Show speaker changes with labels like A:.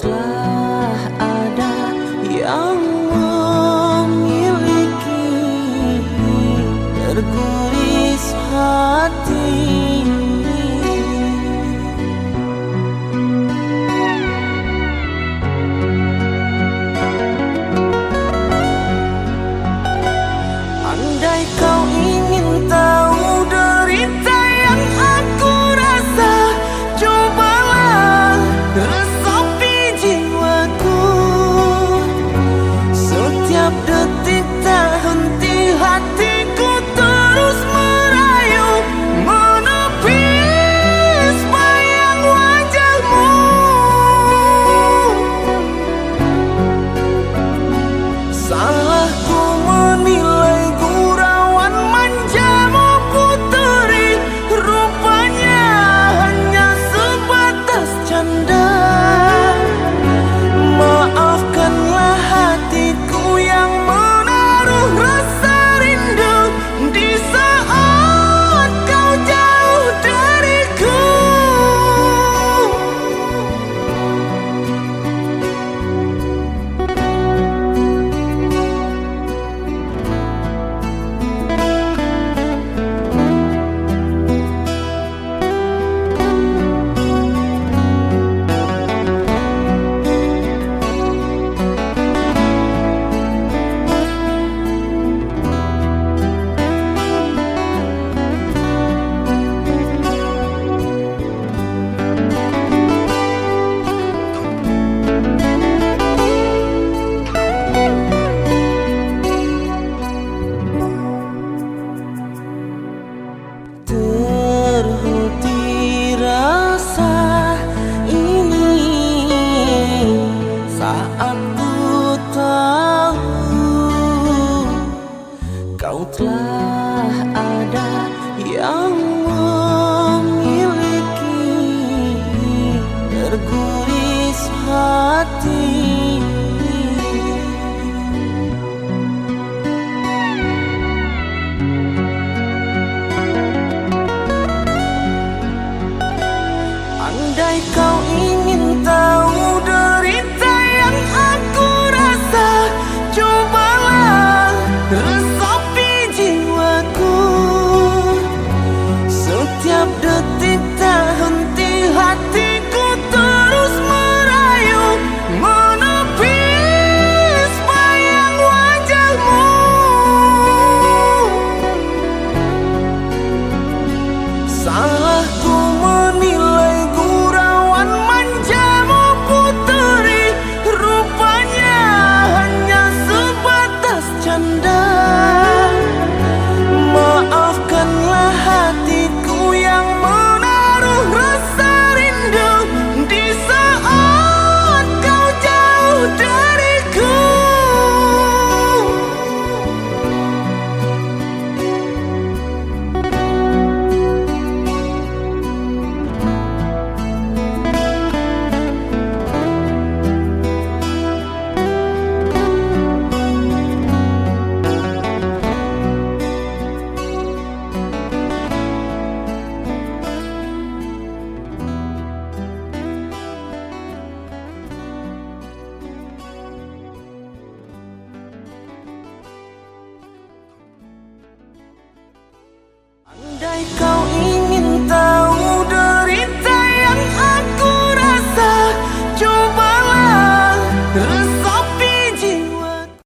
A: telah ada yang memiliki tertulis hati. Andai ได้ก